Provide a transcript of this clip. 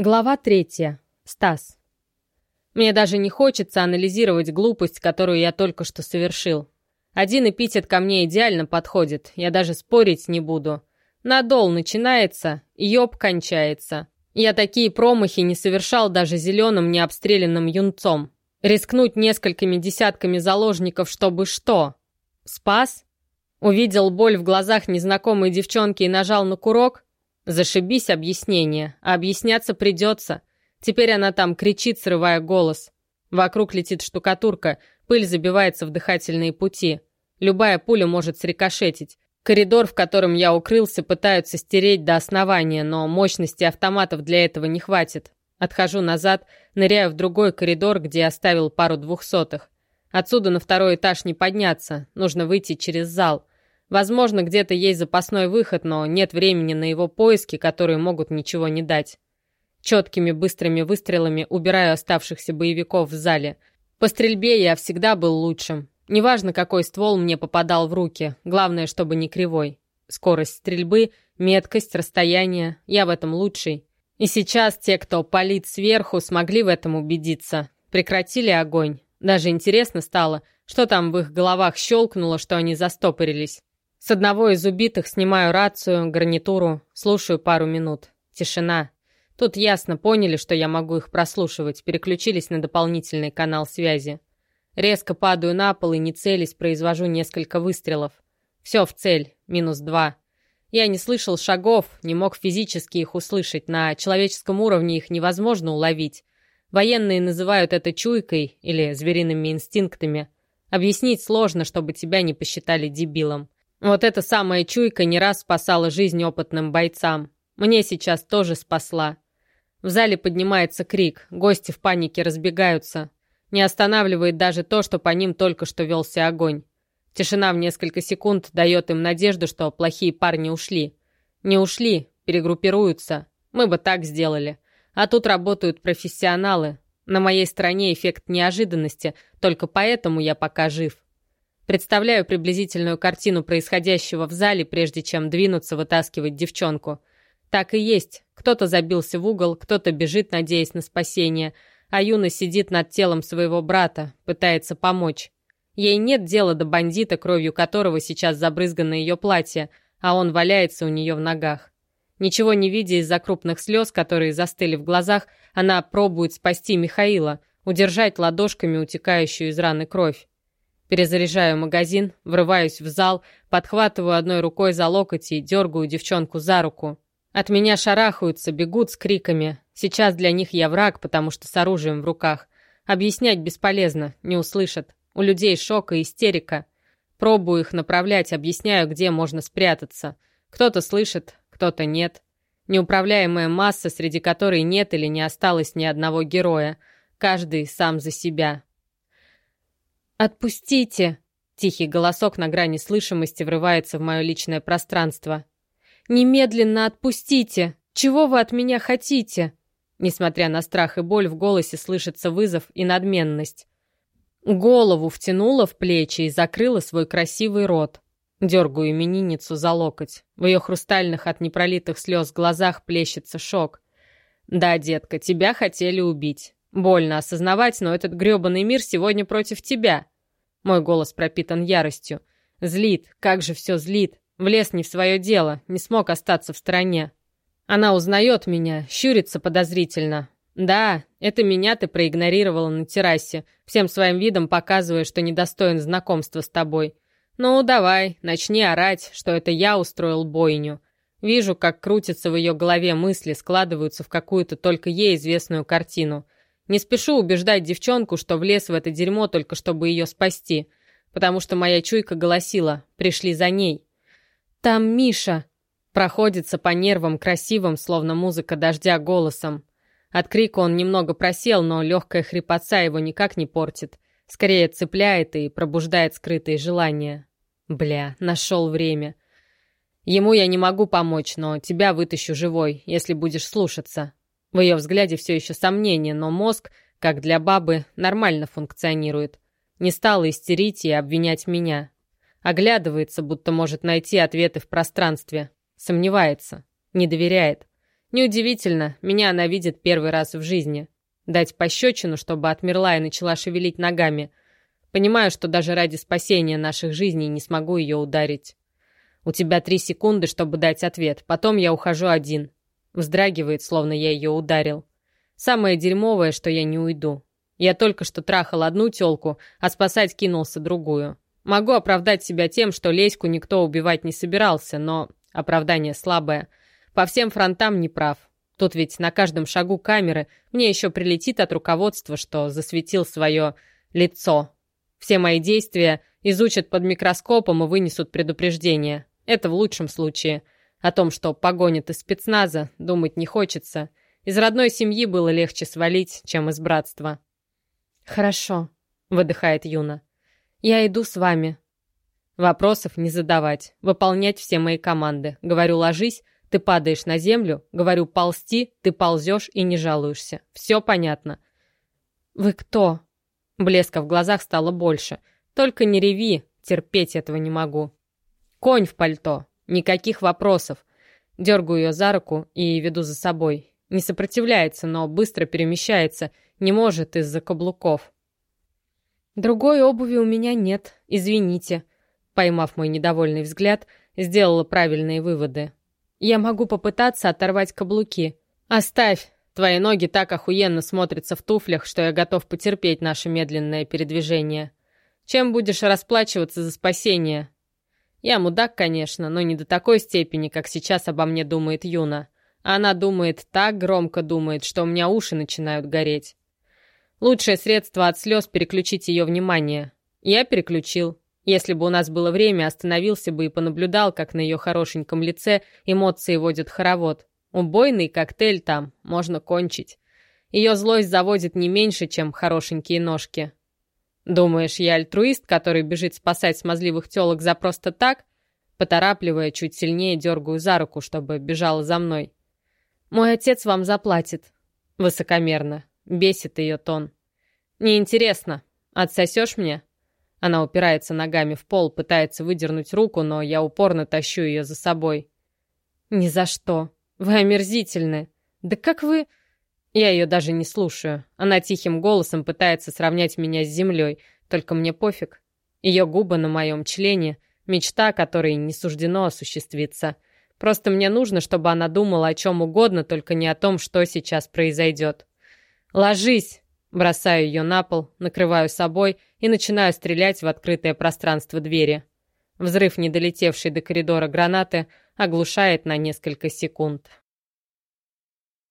Глава третья. Стас. Мне даже не хочется анализировать глупость, которую я только что совершил. Один эпитет ко мне идеально подходит, я даже спорить не буду. Надол начинается, ёб кончается. Я такие промахи не совершал даже зеленым необстрелянным юнцом. Рискнуть несколькими десятками заложников, чтобы что? Спас? Увидел боль в глазах незнакомой девчонки и нажал на курок? Зашибись объяснение, а объясняться придется. Теперь она там кричит, срывая голос. Вокруг летит штукатурка, пыль забивается в дыхательные пути. Любая пуля может срикошетить. Коридор, в котором я укрылся, пытаются стереть до основания, но мощности автоматов для этого не хватит. Отхожу назад, ныряю в другой коридор, где оставил пару двухсотых. Отсюда на второй этаж не подняться, нужно выйти через зал. Возможно, где-то есть запасной выход, но нет времени на его поиски, которые могут ничего не дать. Четкими быстрыми выстрелами убираю оставшихся боевиков в зале. По стрельбе я всегда был лучшим. Неважно, какой ствол мне попадал в руки, главное, чтобы не кривой. Скорость стрельбы, меткость, расстояние — я в этом лучший. И сейчас те, кто палит сверху, смогли в этом убедиться. Прекратили огонь. Даже интересно стало, что там в их головах щелкнуло, что они застопорились. С одного из убитых снимаю рацию, гарнитуру, слушаю пару минут. Тишина. Тут ясно поняли, что я могу их прослушивать, переключились на дополнительный канал связи. Резко падаю на пол и не целясь, произвожу несколько выстрелов. Все в цель, минус два. Я не слышал шагов, не мог физически их услышать, на человеческом уровне их невозможно уловить. Военные называют это чуйкой или звериными инстинктами. Объяснить сложно, чтобы тебя не посчитали дебилом. Вот эта самая чуйка не раз спасала жизнь опытным бойцам. Мне сейчас тоже спасла. В зале поднимается крик, гости в панике разбегаются. Не останавливает даже то, что по ним только что велся огонь. Тишина в несколько секунд дает им надежду, что плохие парни ушли. Не ушли, перегруппируются. Мы бы так сделали. А тут работают профессионалы. На моей стороне эффект неожиданности, только поэтому я пока жив. Представляю приблизительную картину происходящего в зале, прежде чем двинуться вытаскивать девчонку. Так и есть. Кто-то забился в угол, кто-то бежит, надеясь на спасение, а Юна сидит над телом своего брата, пытается помочь. Ей нет дела до бандита, кровью которого сейчас забрызгано ее платье, а он валяется у нее в ногах. Ничего не видя из-за крупных слез, которые застыли в глазах, она пробует спасти Михаила, удержать ладошками утекающую из раны кровь. Перезаряжаю магазин, врываюсь в зал, подхватываю одной рукой за локоть и дергаю девчонку за руку. От меня шарахаются, бегут с криками. Сейчас для них я враг, потому что с оружием в руках. Объяснять бесполезно, не услышат. У людей шок и истерика. Пробую их направлять, объясняю, где можно спрятаться. Кто-то слышит, кто-то нет. Неуправляемая масса, среди которой нет или не осталось ни одного героя. Каждый сам за себя. «Отпустите!» Тихий голосок на грани слышимости врывается в мое личное пространство. «Немедленно отпустите! Чего вы от меня хотите?» Несмотря на страх и боль, в голосе слышится вызов и надменность. Голову втянула в плечи и закрыла свой красивый рот. Дергаю именинницу за локоть. В ее хрустальных от непролитых слез глазах плещется шок. «Да, детка, тебя хотели убить. Больно осознавать, но этот грёбаный мир сегодня против тебя. Мой голос пропитан яростью. Злит, как же все злит. Влез не в свое дело, не смог остаться в стороне. Она узнает меня, щурится подозрительно. Да, это меня ты проигнорировала на террасе, всем своим видом показывая, что недостоин знакомства с тобой. Ну, давай, начни орать, что это я устроил бойню. Вижу, как крутятся в ее голове мысли, складываются в какую-то только ей известную картину — не спешу убеждать девчонку, что влез в это дерьмо только чтобы ее спасти, потому что моя чуйка голосила «пришли за ней». «Там Миша!» Проходится по нервам красивым, словно музыка дождя, голосом. От крика он немного просел, но легкая хрипотца его никак не портит. Скорее цепляет и пробуждает скрытые желания. Бля, нашел время. Ему я не могу помочь, но тебя вытащу живой, если будешь слушаться. В ее взгляде все еще сомнение, но мозг, как для бабы, нормально функционирует. Не стала истерить и обвинять меня. Оглядывается, будто может найти ответы в пространстве. Сомневается. Не доверяет. Неудивительно, меня она видит первый раз в жизни. Дать пощечину, чтобы отмерла и начала шевелить ногами. Понимаю, что даже ради спасения наших жизней не смогу ее ударить. У тебя три секунды, чтобы дать ответ. Потом я ухожу один. Вздрагивает, словно я ее ударил. Самое дерьмовое, что я не уйду. Я только что трахал одну тёлку, а спасать кинулся другую. Могу оправдать себя тем, что Леську никто убивать не собирался, но оправдание слабое. По всем фронтам не прав. Тут ведь на каждом шагу камеры мне еще прилетит от руководства, что засветил свое лицо. Все мои действия изучат под микроскопом и вынесут предупреждение. Это в лучшем случае. О том, что погонят из спецназа, думать не хочется. Из родной семьи было легче свалить, чем из братства. «Хорошо», — выдыхает Юна. «Я иду с вами». Вопросов не задавать, выполнять все мои команды. Говорю «ложись», ты падаешь на землю, говорю «ползти», ты ползешь и не жалуешься. Все понятно. «Вы кто?» Блеска в глазах стало больше. «Только не реви, терпеть этого не могу». «Конь в пальто. Никаких вопросов». Дергаю ее за руку и веду за собой. Не сопротивляется, но быстро перемещается — не может из-за каблуков. Другой обуви у меня нет, извините. Поймав мой недовольный взгляд, сделала правильные выводы. Я могу попытаться оторвать каблуки. Оставь! Твои ноги так охуенно смотрятся в туфлях, что я готов потерпеть наше медленное передвижение. Чем будешь расплачиваться за спасение? Я мудак, конечно, но не до такой степени, как сейчас обо мне думает Юна. Она думает, так громко думает, что у меня уши начинают гореть. Лучшее средство от слез — переключить ее внимание. Я переключил. Если бы у нас было время, остановился бы и понаблюдал, как на ее хорошеньком лице эмоции водят хоровод. Убойный коктейль там, можно кончить. Ее злость заводит не меньше, чем хорошенькие ножки. Думаешь, я альтруист, который бежит спасать смазливых телок за просто так? Поторапливая, чуть сильнее дергаю за руку, чтобы бежала за мной. Мой отец вам заплатит. Высокомерно. Бесит ее тон. «Неинтересно. Отсосешь мне?» Она упирается ногами в пол, пытается выдернуть руку, но я упорно тащу ее за собой. «Ни за что. Вы омерзительны. Да как вы...» Я ее даже не слушаю. Она тихим голосом пытается сравнять меня с землей, только мне пофиг. Ее губы на моем члене — мечта, которой не суждено осуществиться. Просто мне нужно, чтобы она думала о чем угодно, только не о том, что сейчас произойдет. «Ложись!» Бросаю ее на пол, накрываю собой и начинаю стрелять в открытое пространство двери. Взрыв, не долетевший до коридора гранаты, оглушает на несколько секунд.